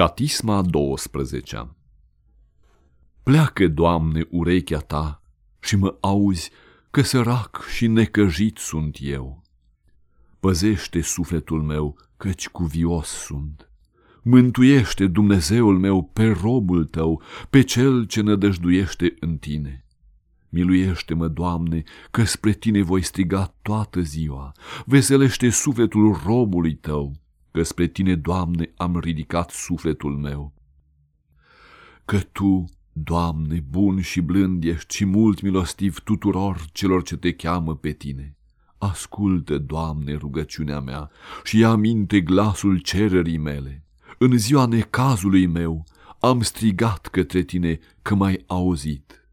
Catisma 12 Pleacă, Doamne, urechea Ta și mă auzi că sărac și necăjit sunt eu. Păzește sufletul meu, căci cuvios sunt. Mântuiește, Dumnezeul meu, pe robul Tău, pe cel ce nădăjduiește în Tine. Miluiește-mă, Doamne, că spre Tine voi striga toată ziua. Veselește sufletul robului Tău că spre tine, Doamne, am ridicat sufletul meu. Că Tu, Doamne, bun și blând ești și mult milostiv tuturor celor ce te cheamă pe tine. Ascultă, Doamne, rugăciunea mea și ia minte glasul cererii mele. În ziua necazului meu am strigat către tine că m-ai auzit.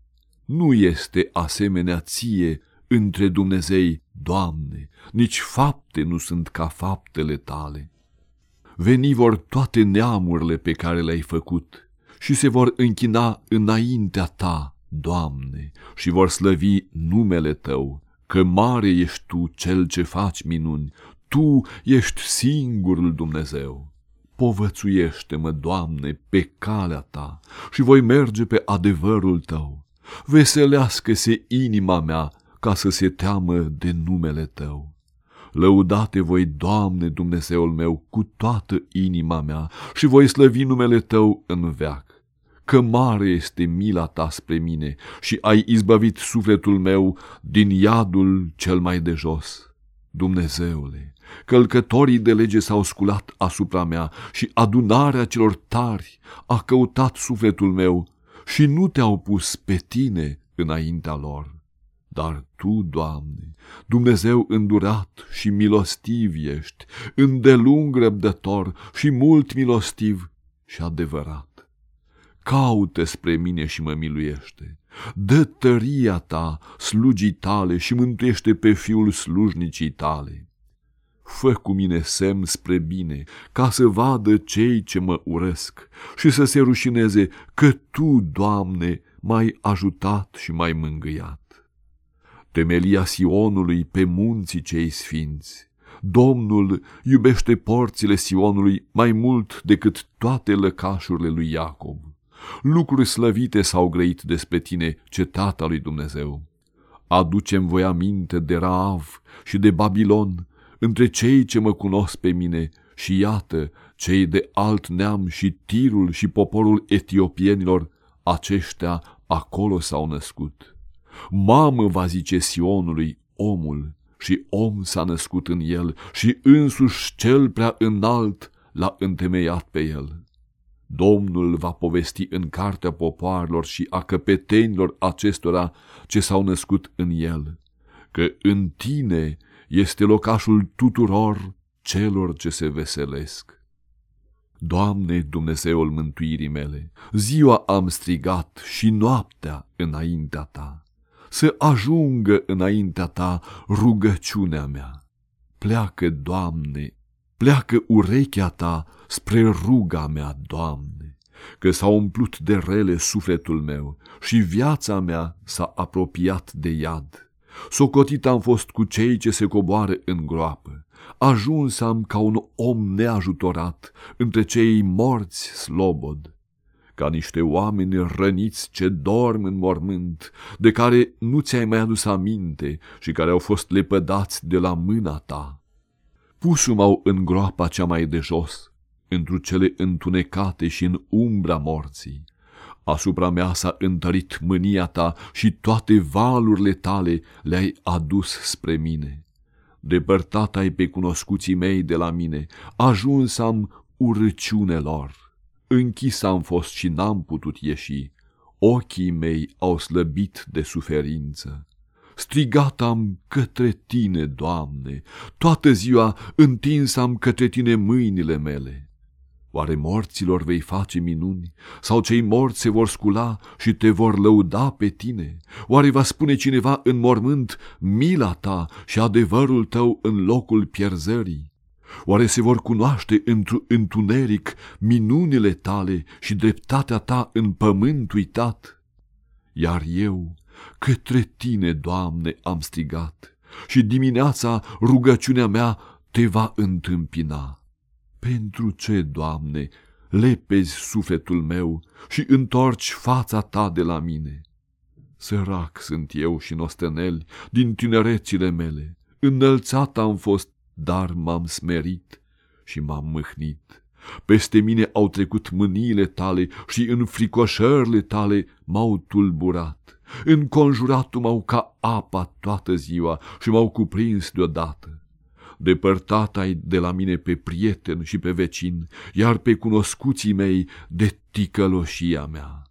Nu este asemenea ție între Dumnezei, Doamne, nici fapte nu sunt ca faptele tale. Veni vor toate neamurile pe care le-ai făcut și se vor închina înaintea ta, Doamne, și vor slăvi numele Tău, că mare ești Tu cel ce faci minuni, Tu ești singurul Dumnezeu. Povățuiește-mă, Doamne, pe calea Ta și voi merge pe adevărul Tău. Veselească-se inima mea ca să se teamă de numele Tău. Lăudate voi, Doamne, Dumnezeul meu, cu toată inima mea și voi slăvi numele Tău în veac. Că mare este mila Ta spre mine și ai izbăvit sufletul meu din iadul cel mai de jos. Dumnezeule, călcătorii de lege s-au sculat asupra mea și adunarea celor tari a căutat sufletul meu și nu te-au pus pe tine înaintea lor. Dar Tu, Doamne, Dumnezeu îndurat și milostiv ești, îndelung răbdător și mult milostiv și adevărat. Caută spre mine și mă miluiește. Dă tăria ta slugii tale și mântuiește pe fiul slujnicii tale. Fă cu mine semn spre bine, ca să vadă cei ce mă urăsc și să se rușineze că Tu, Doamne, m-ai ajutat și m-ai mângâiat temelia Sionului pe munții cei sfinți. Domnul iubește porțile Sionului mai mult decât toate lăcașurile lui Iacob. Lucruri slăvite s-au grăit despre tine, cetata lui Dumnezeu. Aducem voi aminte de Raav și de Babilon, între cei ce mă cunosc pe mine, și iată, cei de alt neam și tirul și poporul etiopienilor, aceștia acolo s-au născut. Mamă, va zice Sionului, omul, și om s-a născut în el și însuși cel prea înalt l-a întemeiat pe el. Domnul va povesti în cartea popoarelor și a căpetenilor acestora ce s-au născut în el, că în tine este locașul tuturor celor ce se veselesc. Doamne, Dumnezeul mântuirii mele, ziua am strigat și noaptea înaintea ta să ajungă înaintea ta rugăciunea mea. Pleacă, Doamne, pleacă urechea ta spre ruga mea, Doamne, că s-a umplut de rele sufletul meu și viața mea s-a apropiat de iad. Socotit am fost cu cei ce se coboară în groapă, ajuns am ca un om neajutorat între cei morți slobod ca niște oameni răniți ce dorm în mormânt, de care nu ți-ai mai adus aminte și care au fost lepădați de la mâna ta. Pusul m-au în groapa cea mai de jos, într cele întunecate și în umbra morții. Asupra mea s-a întărit mânia ta și toate valurile tale le-ai adus spre mine. Depărtat ai pe cunoscuții mei de la mine, ajuns am urăciunelor închis am fost și n-am putut ieși, ochii mei au slăbit de suferință. Strigat am către tine, Doamne, toată ziua întins am către tine mâinile mele. Oare morților vei face minuni? Sau cei morți se vor scula și te vor lăuda pe tine? Oare va spune cineva în mormânt mila ta și adevărul tău în locul pierzării? Oare se vor cunoaște într întuneric minunile tale și dreptatea ta în pământ uitat? Iar eu către tine, Doamne, am strigat și dimineața rugăciunea mea te va întâmpina. Pentru ce, Doamne, lepezi sufletul meu și întorci fața ta de la mine. Sărac sunt eu și nosteneli din tinerețile mele, înălțat am fost, dar m-am smerit și m-am mâhnit. Peste mine au trecut mâniile tale și în fricoșările tale m-au tulburat. Înconjurat m-au ca apa toată ziua și m-au cuprins deodată. Depărtat ai de la mine pe prieten și pe vecin, iar pe cunoscuții mei de ticăloșia mea.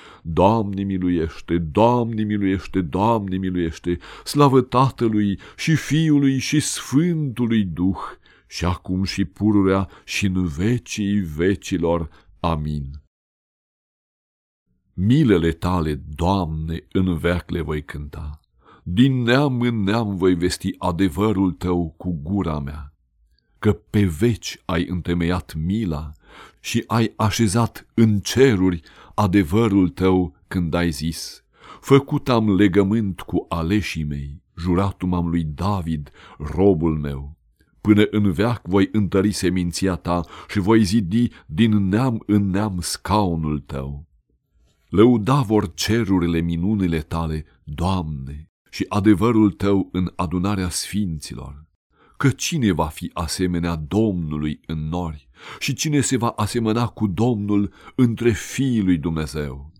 Doamne miluiește, Doamne miluiește, Doamne miluiește, slavă Tatălui și Fiului și Sfântului Duh, și acum și pururea și în vecii vecilor. Amin. Milele tale, Doamne, în veac le voi cânta. Din neam în neam voi vesti adevărul tău cu gura mea, că pe veci ai întemeiat mila și ai așezat în ceruri adevărul tău când ai zis, făcut am legământ cu aleșii mei, juratul am lui David, robul meu. Până în veac voi întări seminția ta și voi zidi din neam în neam scaunul tău. Lăuda vor cerurile minunile tale, Doamne, și adevărul tău în adunarea sfinților. Că cine va fi asemenea Domnului în nori? Și cine se va asemăna cu Domnul între fiii lui Dumnezeu?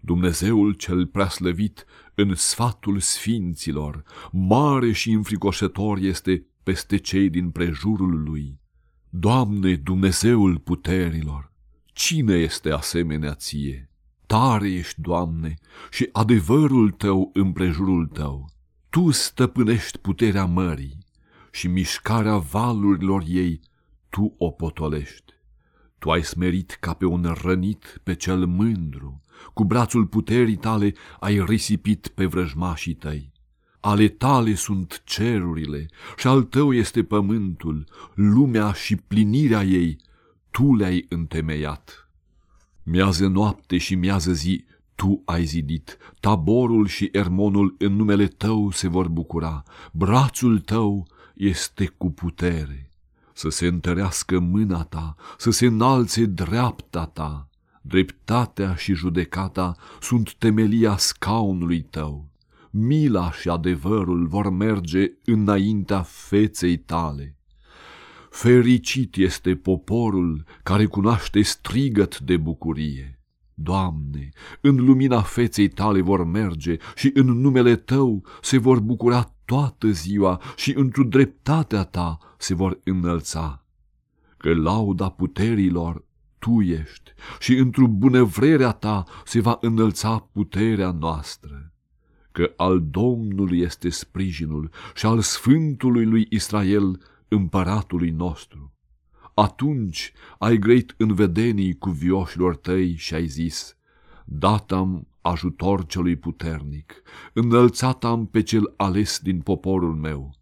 Dumnezeul cel preaslăvit în sfatul sfinților, mare și înfricoșător este peste cei din prejurul lui. Doamne, Dumnezeul puterilor, cine este asemenea ție? Tare ești, Doamne, și adevărul tău în prejurul tău. Tu stăpânești puterea mării și mișcarea valurilor ei tu o potolești. Tu ai smerit ca pe un rănit pe cel mândru, cu brațul puterii tale ai risipit pe vrăjmașii tăi. Ale tale sunt cerurile și al tău este pământul, lumea și plinirea ei, tu le-ai întemeiat. Miază noapte și miază zi, tu ai zidit, taborul și ermonul în numele tău se vor bucura, brațul tău este cu putere să se întărească mâna ta, să se înalțe dreapta ta. Dreptatea și judecata sunt temelia scaunului tău. Mila și adevărul vor merge înaintea feței tale. Fericit este poporul care cunoaște strigăt de bucurie. Doamne, în lumina feței tale vor merge și în numele Tău se vor bucura toată ziua și într-o dreptatea Ta se vor înălța. Că lauda puterilor Tu ești și într-o bunăvrerea Ta se va înălța puterea noastră. Că al Domnului este sprijinul și al Sfântului lui Israel împăratului nostru atunci ai greit în vedenii cu vioșilor tăi și ai zis, dat-am ajutor celui puternic, înălțat am pe cel ales din poporul meu,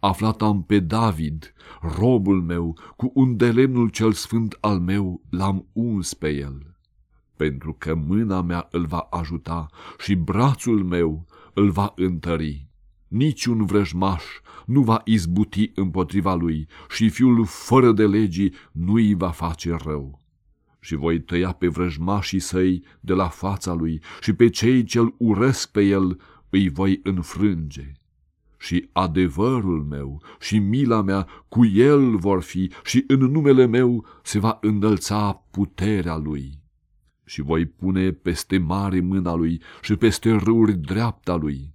aflat am pe David, robul meu, cu un delemnul cel sfânt al meu, l-am uns pe el. Pentru că mâna mea îl va ajuta și brațul meu îl va întări niciun vrăjmaș nu va izbuti împotriva lui și fiul fără de legii nu îi va face rău. Și voi tăia pe vrăjmașii săi de la fața lui și pe cei ce-l urăsc pe el îi voi înfrânge. Și adevărul meu și mila mea cu el vor fi și în numele meu se va înălța puterea lui. Și voi pune peste mare mâna lui și peste râuri dreapta lui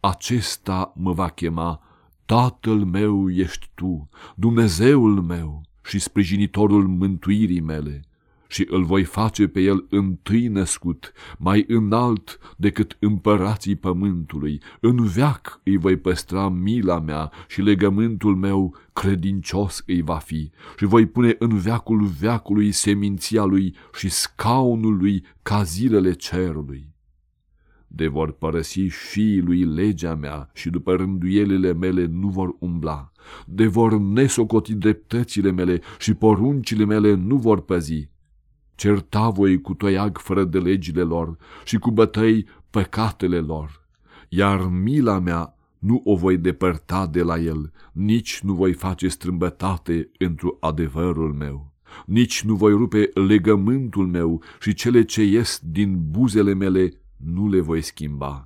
acesta mă va chema, Tatăl meu ești tu, Dumnezeul meu și sprijinitorul mântuirii mele, și îl voi face pe el întâi născut, mai înalt decât împărații pământului. În veac îi voi păstra mila mea și legământul meu credincios îi va fi și voi pune în veacul veacului seminția lui și scaunul lui ca zilele cerului de vor părăsi fiii lui legea mea și după rânduielile mele nu vor umbla, de vor nesocoti dreptățile mele și poruncile mele nu vor păzi. Certa voi cu toiag fără de legile lor și cu bătăi păcatele lor, iar mila mea nu o voi depărta de la el, nici nu voi face strâmbătate într adevărul meu, nici nu voi rupe legământul meu și cele ce ies din buzele mele nu le voi schimba.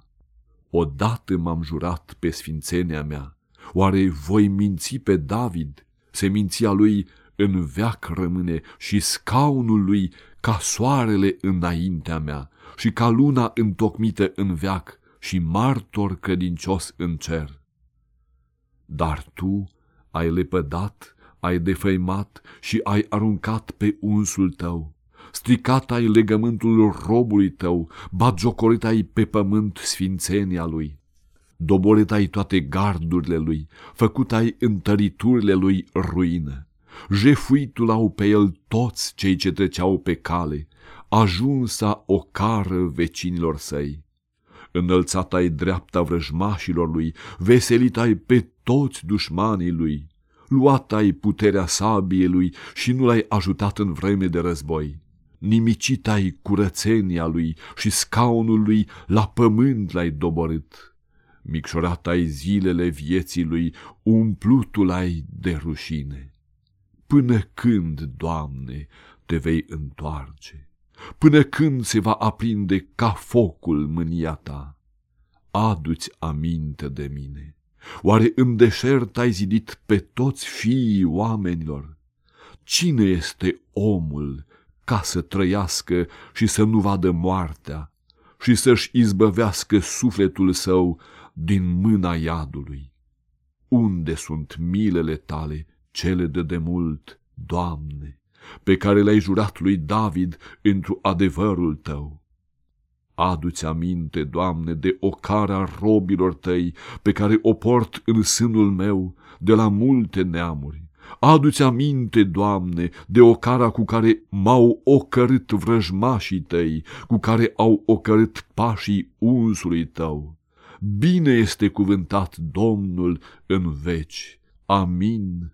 Odată m-am jurat pe sfințenia mea, oare voi minți pe David? Seminția lui în veac rămâne și scaunul lui ca soarele înaintea mea și ca luna întocmită în veac și martor credincios în cer. Dar tu ai lepădat, ai defăimat și ai aruncat pe unsul tău. Stricat ai legământul robului tău, batjocorit ai pe pământ sfințenia lui. Doborit ai toate gardurile lui, făcut ai întăriturile lui ruină. Jefuitul au pe el toți cei ce treceau pe cale, ajunsa o cară vecinilor săi înălțat ai dreapta vrăjmașilor lui, veselit ai pe toți dușmanii lui, luat ai puterea sabiei lui și nu l-ai ajutat în vreme de război. Nimicit ai curățenia lui și scaunul lui la pământ l-ai doborât. Micșorat ai zilele vieții lui, umplutul ai de rușine. Până când, Doamne, te vei întoarce? Până când se va aprinde ca focul mânia ta? Adu-ți aminte de mine. Oare în deșert ai zidit pe toți fiii oamenilor? Cine este omul ca să trăiască și să nu vadă moartea și să-și izbăvească sufletul său din mâna iadului? Unde sunt milele tale, cele de demult, Doamne? pe care le-ai jurat lui David într adevărul tău. Adu-ți aminte, Doamne, de ocara robilor tăi, pe care o port în sânul meu de la multe neamuri. Adu-ți aminte, Doamne, de ocara cu care m-au ocărât vrăjmașii tăi, cu care au ocărât pașii unsului tău. Bine este cuvântat Domnul în veci. Amin,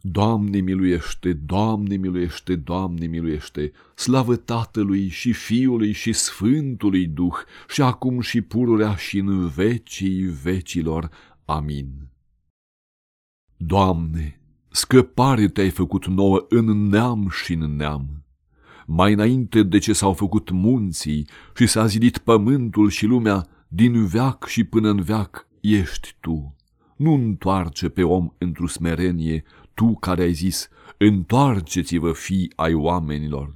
Doamne miluiește, Doamne miluiește, Doamne miluiește, slavă Tatălui și Fiului și Sfântului Duh, și acum și pururea și în vecii vecilor. Amin. Doamne, scăpare te-ai făcut nouă în neam și în neam. Mai înainte de ce s-au făcut munții și s-a zidit pământul și lumea, din veac și până în veac ești Tu. Nu întoarce pe om într-o smerenie, tu care ai zis, întoarceți-vă fii ai oamenilor,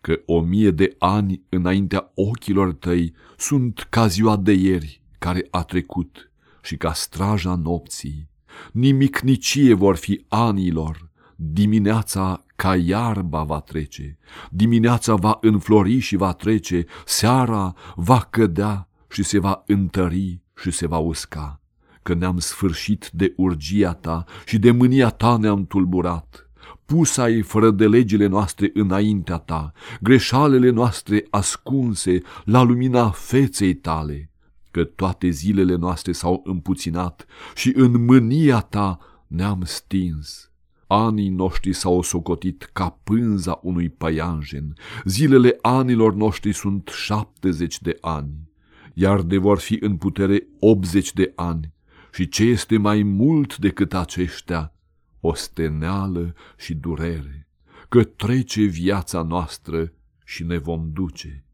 că o mie de ani înaintea ochilor tăi sunt ca ziua de ieri care a trecut și ca straja nopții. Nimic nicie vor fi anilor, dimineața ca iarba va trece, dimineața va înflori și va trece, seara va cădea și se va întări și se va usca că ne-am sfârșit de urgia ta și de mânia ta ne-am tulburat. Pus ai fără de legile noastre înaintea ta, greșalele noastre ascunse la lumina feței tale, că toate zilele noastre s-au împuținat și în mânia ta ne-am stins. Anii noștri s-au socotit ca pânza unui păianjen, zilele anilor noștri sunt șaptezeci de ani, iar de vor fi în putere 80 de ani, și ce este mai mult decât aceștia, osteneală și durere, că trece viața noastră și ne vom duce.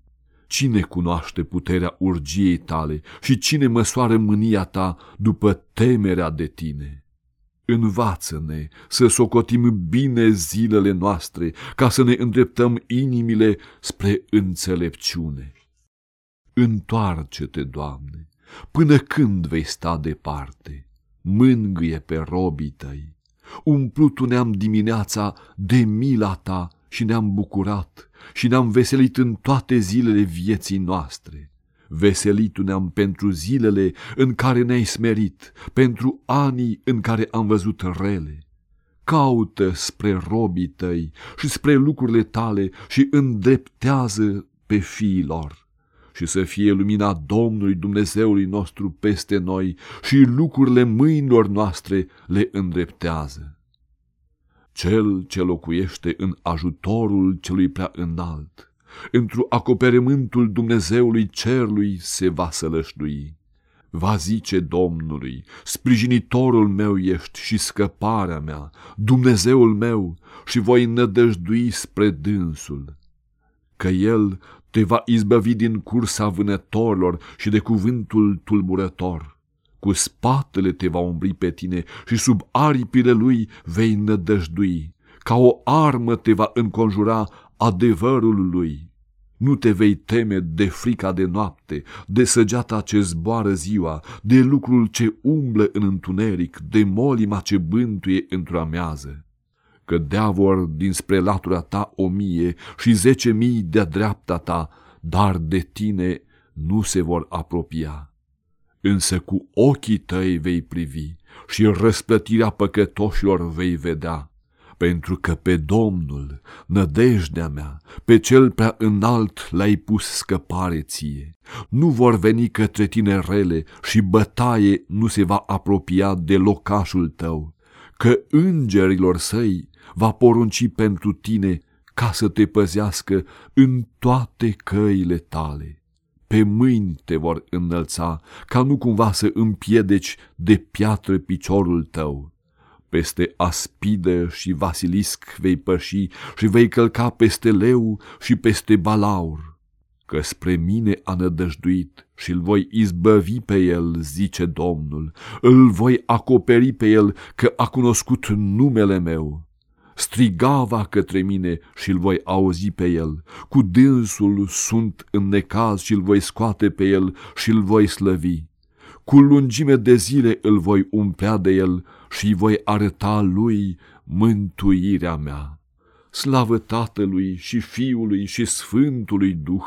Cine cunoaște puterea urgiei tale și cine măsoară mânia ta după temerea de tine? Învață-ne să socotim bine zilele noastre, ca să ne îndreptăm inimile spre înțelepciune. Întoarce-te, Doamne, Până când vei sta departe? mângâie pe robii tăi. Umplut ne-am dimineața de mila ta și ne-am bucurat și ne-am veselit în toate zilele vieții noastre. Veselitu ne-am pentru zilele în care ne-ai smerit, pentru anii în care am văzut rele. Caută spre robii tăi și spre lucrurile tale și îndreptează pe fiii lor și să fie lumina Domnului Dumnezeului nostru peste noi și lucrurile mâinilor noastre le îndreptează. Cel ce locuiește în ajutorul celui prea înalt, într-o acoperământul Dumnezeului cerului se va sălășdui. Va zice Domnului, sprijinitorul meu ești și scăparea mea, Dumnezeul meu, și voi nădăjdui spre dânsul, că El te va izbăvi din cursa vânătorilor și de cuvântul tulburător. Cu spatele te va umbri pe tine și sub aripile lui vei nădăjdui. Ca o armă te va înconjura adevărul lui. Nu te vei teme de frica de noapte, de săgeata ce zboară ziua, de lucrul ce umblă în întuneric, de molima ce bântuie într-o amează că dea vor dinspre latura ta o mie și zece mii de-a dreapta ta, dar de tine nu se vor apropia. Însă cu ochii tăi vei privi și răsplătirea păcătoșilor vei vedea, pentru că pe Domnul, nădejdea mea, pe cel prea înalt l-ai pus scăpare ție. Nu vor veni către tine rele și bătaie nu se va apropia de locașul tău, că îngerilor săi va porunci pentru tine ca să te păzească în toate căile tale. Pe mâini te vor înălța, ca nu cumva să împiedeci de piatră piciorul tău. Peste aspidă și vasilisc vei păși și vei călca peste leu și peste balaur. Că spre mine a nădăjduit și îl voi izbăvi pe el, zice Domnul, îl voi acoperi pe el că a cunoscut numele meu strigava către mine și îl voi auzi pe el. Cu dânsul sunt în necaz și îl voi scoate pe el și îl voi slăvi. Cu lungime de zile îl voi umplea de el și îi voi arăta lui mântuirea mea. Slavă Tatălui și Fiului și Sfântului Duh,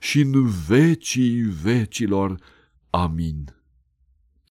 și în vecii vecilor. Amin.